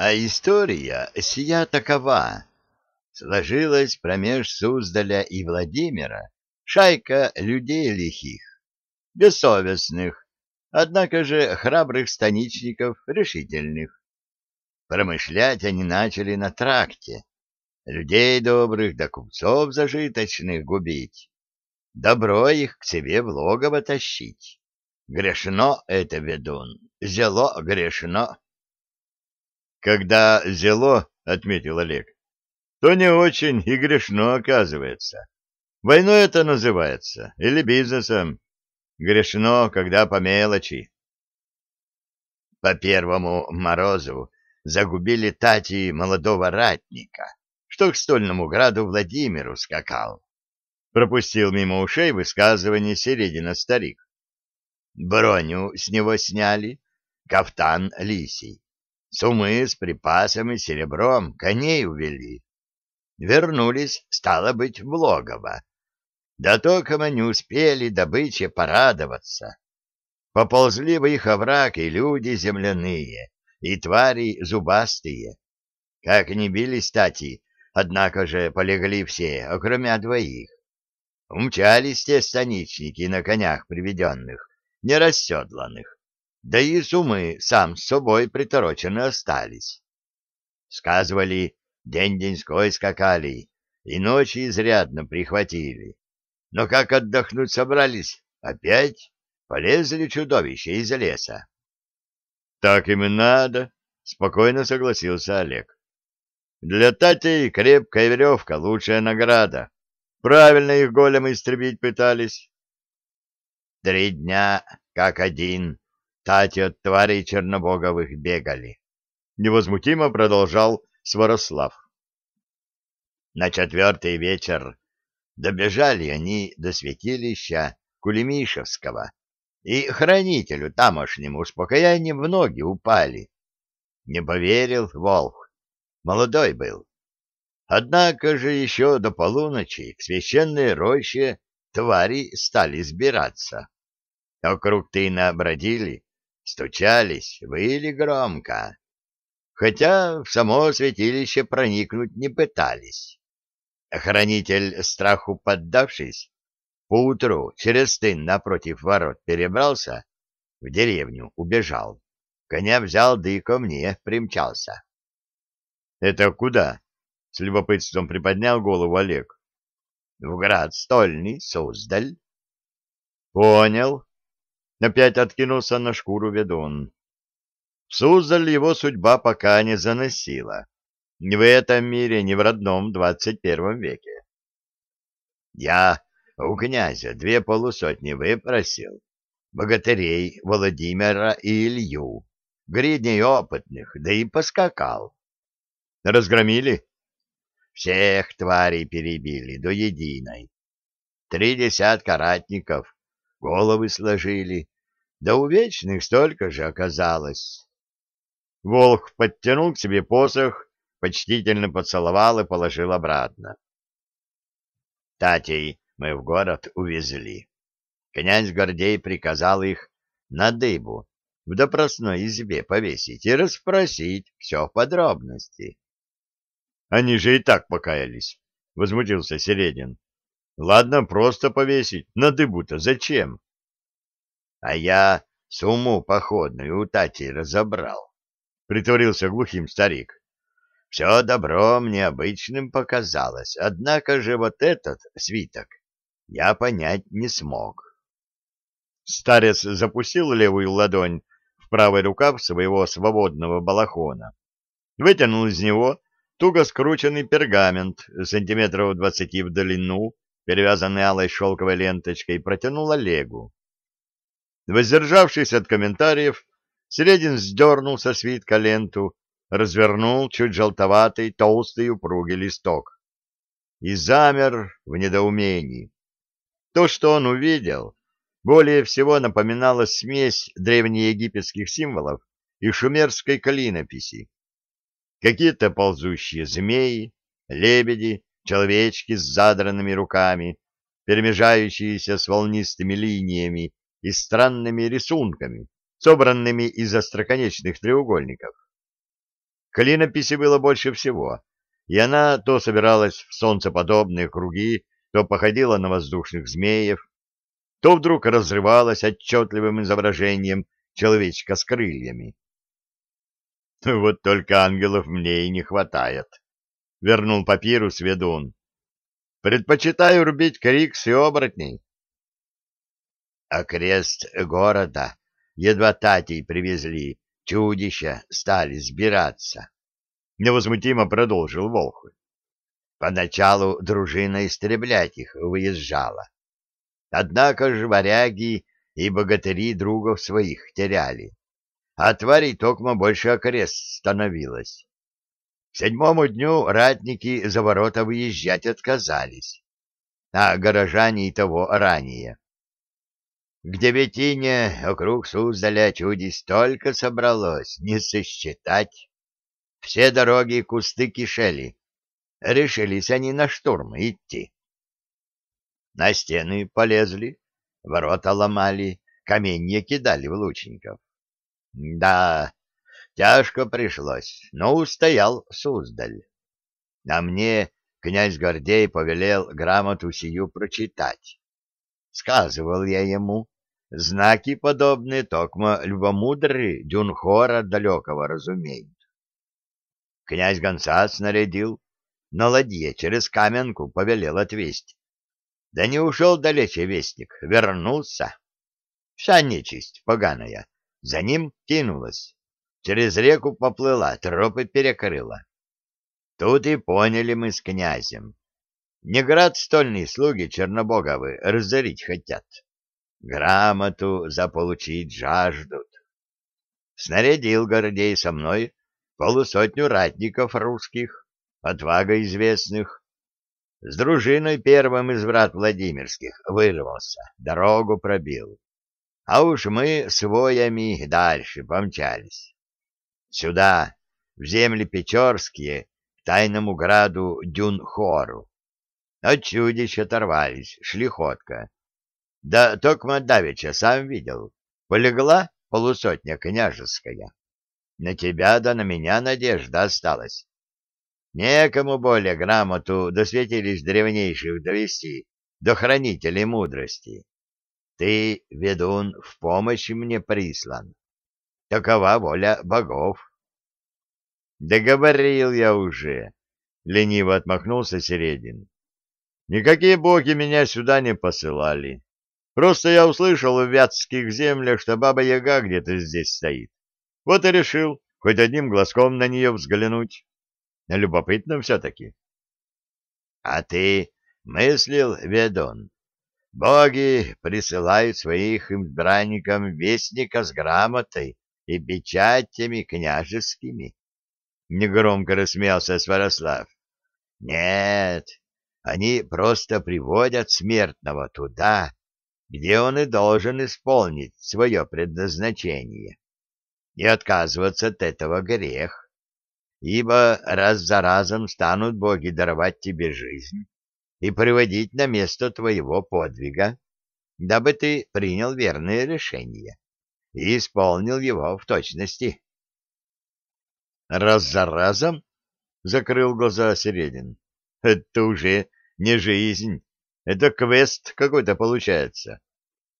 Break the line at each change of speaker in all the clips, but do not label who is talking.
А история сия такова. Сложилась промеж Суздаля и Владимира шайка людей лихих, бессовестных, однако же храбрых станичников решительных. Промышлять они начали на тракте, людей добрых да купцов зажиточных губить, добро их к себе в логово тащить. Грешно это, ведун, зело грешно.
Когда зело, — отметил Олег, — то не очень и грешно оказывается. Войной это называется, или бизнесом. Грешно, когда по мелочи.
По первому морозу загубили тати молодого ратника, что к стольному граду Владимиру скакал. Пропустил мимо ушей высказывание Середина старик. Броню с него сняли, кафтан лисий, сумы с припасами, серебром, коней увели. Вернулись, стало быть, в логово. Да только мы не успели добыче порадоваться. Поползли в их овраг и люди земляные, и твари зубастые. Как не били стати, однако же полегли все, окромя двоих. Умчались те станичники на конях приведенных, нерасседланных, да и сумы сам с собой приторочены остались. Сказывали, день-деньской скакали, и ночи изрядно прихватили. Но как отдохнуть собрались, опять полезли чудовища из леса.
— Так им и надо, — спокойно согласился Олег. — Для татей крепкая веревка — лучшая награда. Правильно их голем истребить пытались.
Три дня, как один, тати от тварей чернобоговых бегали. Невозмутимо продолжал Сварослав. На четвертый вечер добежали они до святилища Кулемишевского, и хранителю тамошнему успокоением в ноги упали. Не поверил Волх, молодой был. Однако же еще до полуночи к священной роще твари стали сбираться. Вокруг тына бродили, стучались, выли громко, хотя в само святилище проникнуть не пытались. Хранитель, страху поддавшись, поутру через тын напротив ворот перебрался, в деревню убежал. Коня взял, да и ко мне примчался.
— Это куда? — с любопытством приподнял голову Олег.
— В град стольный, Суздаль.
— Понял. Опять откинулся на шкуру ведун. В Суздаль его судьба пока не заносила. Ни в этом мире, ни в родном двадцать первом веке.
Я у князя две полусотни выпросил, богатырей Владимира и Илью, гридней опытных, да и поскакал.
Разгромили?
Всех тварей перебили до единой. Три десятка ратников, головы сложили, да у вечных столько же оказалось.
Волк подтянул к себе посох, почтительно поцеловал и положил обратно.
Татей мы в город увезли. Князь Гордей приказал их на дыбу в допросной избе повесить и расспросить все в подробности.
— Они же и так покаялись, — возмутился Середин. — Ладно, просто повесить, на дыбу-то зачем?
— А я сумму походную у Тати разобрал, — притворился глухим старик. Все добро мне обычным показалось, однако же вот этот свиток я понять не смог.
Старец запустил левую ладонь в правый рукав своего свободного балахона, вытянул из него туго скрученный пергамент сантиметров двадцати в длину, перевязанный алой шелковой ленточкой, протянул Олегу. Воздержавшись от комментариев, Середин сдернул со свитка ленту развернул чуть желтоватый, толстый, упругий листок и замер в недоумении. То, что он увидел, более всего напоминало смесь древнеегипетских символов и шумерской клинописи. Какие-то ползущие змеи, лебеди, человечки с задранными руками, перемежающиеся с волнистыми линиями и странными рисунками, собранными из остроконечных треугольников. Клинописи было больше всего, и она то собиралась в солнцеподобные круги, то походила на воздушных змеев, то вдруг разрывалась отчетливым изображением человечка с крыльями. «Вот только ангелов мне и не хватает», — вернул папирус ведун. «Предпочитаю рубить крикс и оборотней».
«А крест города едва татей привезли, чудища стали сбираться», — невозмутимо продолжил Волхв. Поначалу дружина истреблять их выезжала. Однако же варяги и богатыри другов своих теряли, а тварей токмо больше окрест становилось. Седьмому дню ратники за ворота выезжать отказались, а горожане и того ранее. К девятине округ Суздаля чудей столько собралось, не сосчитать. Все дороги и кусты кишели. Решились они на штурм идти. На стены полезли, ворота ломали, каменья кидали в лучников. Да, тяжко пришлось, но устоял Суздаль. А мне князь Гордей повелел грамоту сию прочитать. Сказывал я ему, знаки подобные токмо любомудрый Дюнхора далекого разумеет. Князь гонца снарядил, на ладье через каменку повелел отвесть. Да не ушел далече вестник, вернулся. Вся нечисть поганая за ним кинулась. Через реку поплыла, тропы перекрыла. Тут и поняли мы с князем. Не град стольные слуги Чернобоговы разорить хотят. Грамоту заполучить жаждут. Снарядил Гордей со мной полусотню ратников русских, отвага известных, с дружиной первым из врат Владимирских вырвался, дорогу пробил. А уж мы с воями дальше помчались. Сюда, в земли Печорские, к тайному граду Дюнхору. От чудищ оторвались, шли ходка. Да токма давеча сам видел. Полегла полусотня княжеская. На тебя да на меня надежда осталась. Некому более грамоту досветились древнейших довести, до хранителей мудрости. Ты, ведун, в помощь мне прислан. Такова воля богов. Договорил я уже, — лениво отмахнулся Середин. Никакие боги меня сюда не посылали. Просто я услышал в вятских землях, что баба-яга где-то здесь стоит. Вот и решил хоть одним глазком на нее взглянуть. Любопытно все-таки. — А ты мыслил, ведун? Боги присылают своих избранникам вестника с грамотой и печатями княжескими. Негромко рассмеялся Сварослав. Нет, они просто приводят смертного туда, где он и должен исполнить свое предназначение. И отказываться от этого грех ибо раз за разом станут боги даровать тебе жизнь и приводить на место твоего подвига, дабы ты принял верное решение и исполнил его в точности. Раз за разом закрыл глаза Середин. Это уже не жизнь, это квест какой-то получается.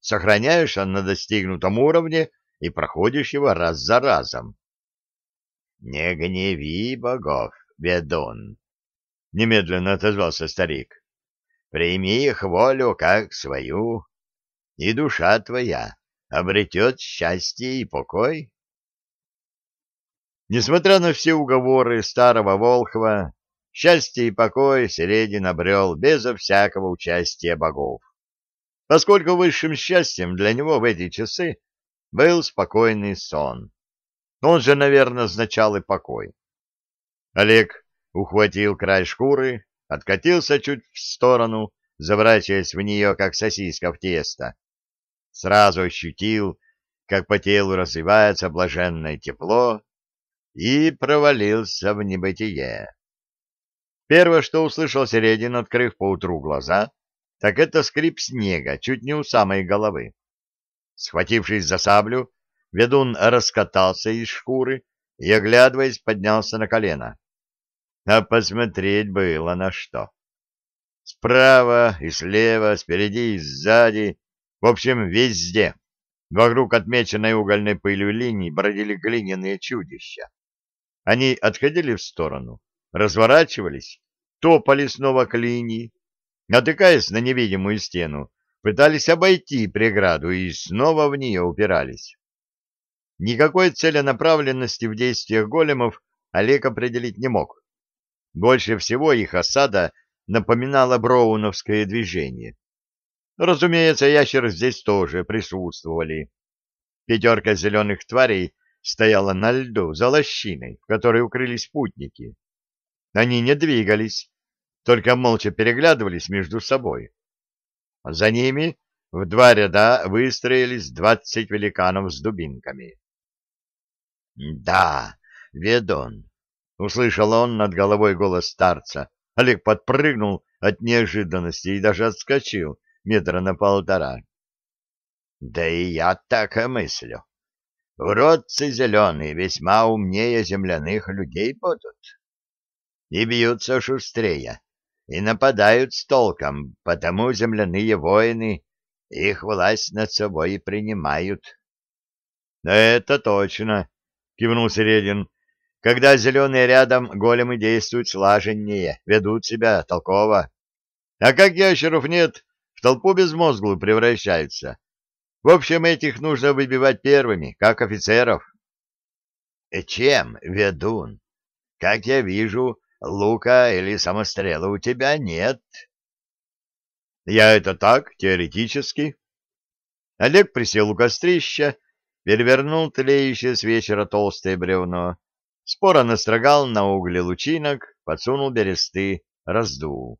Сохраняешь на достигнутом уровне и проходишь его раз за разом. Не гневи богов, ведун, — немедленно отозвался старик. Прими их волю как свою, и душа твоя обретет счастье и покой. Несмотря на все уговоры старого Волхва, счастье и покой Середин обрел безо всякого участия богов, поскольку высшим счастьем для него в эти часы был спокойный сон. Он же, наверное, означал и покой. Олег ухватил край шкуры, откатился чуть в сторону, заворачиваясь в нее, как сосиска в тесто. Сразу ощутил, как по телу развивается блаженное тепло, и провалился в небытие. Первое, что услышал Середин, открыв поутру глаза, так это скрип снега чуть не у самой головы. Схватившись за саблю, Ведун раскатался из шкуры, и, оглядываясь, поднялся на колено. А посмотреть было на что. Справа и слева, спереди и сзади, в общем, везде, вокруг отмеченной угольной пылью линии, бродили глиняные чудища. Они отходили в сторону, разворачивались, топали снова к линии, натыкаясь на невидимую стену, пытались обойти преграду и снова в нее упирались. Никакой целенаправленности в действиях големов Олег определить не мог. Больше всего их осада напоминала броуновское движение. Разумеется, ящеры здесь тоже присутствовали. Пятерка зеленых тварей стояла на льду за лощиной, в которой укрылись путники. Они не двигались, только молча переглядывались между собой. За ними в два ряда выстроились двадцать великанов с дубинками. — Да, ведун, — услышал он над головой голос старца. Олег подпрыгнул от неожиданности и даже отскочил метра на полтора. — Да и я так и мыслю. Уродцы зеленые весьма умнее земляных людей будут. И бьются шустрее, и нападают с толком, потому земляные воины их власть над собой и принимают. — Это точно, — кивнул Середин. — Когда зеленые рядом, големы действуют слаженнее, ведут себя толково. А как ящеров нет, в толпу безмозглую превращаются. В общем, этих нужно выбивать первыми, как офицеров. — Чем, ведун? Как я вижу, лука или самострела у тебя нет. Я это так, теоретически. Олег присел у кострища, перевернул тлеющее с вечера толстое бревно, споро настрогал на угле лучинок, подсунул бересты, раздул.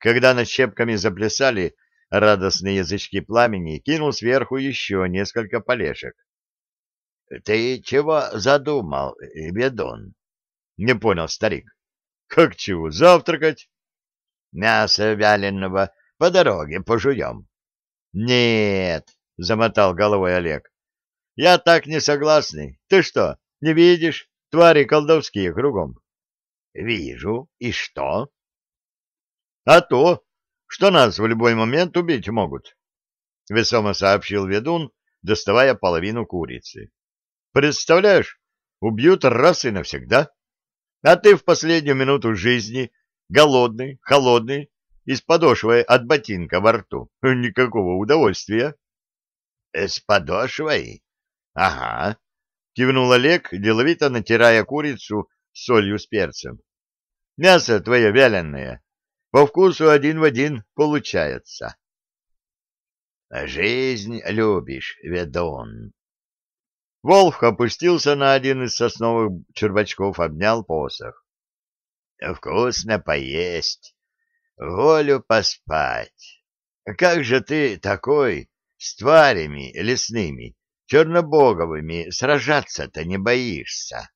Когда над щепками заплясали радостные язычки пламени, кинул сверху еще несколько полешек. — Ты чего задумал, ведун? Не понял старик. Как чего? Завтракать? Мясо вяленого по дороге пожуем. Нет, замотал головой Олег. Я так не согласный. Ты что, не видишь? Твари колдовские кругом. Вижу. И что? А то, что нас в любой момент убить могут. Весомо сообщил ведун, доставая половину курицы. Представляешь, убьют раз и навсегда. А ты в последнюю минуту жизни, голодный, холодный, и с подошвой от ботинка во рту. Никакого удовольствия. С подошвой? — Ага, — кивнул Олег, деловито натирая курицу солью с перцем. — Мясо твое вяленое. По вкусу один в один получается. — Жизнь любишь, ведун, Волх опустился на один из сосновых червачков, обнял посох. «Вкусно поесть, волю поспать. Как же ты такой с тварями лесными, чернобоговыми сражаться-то не боишься?»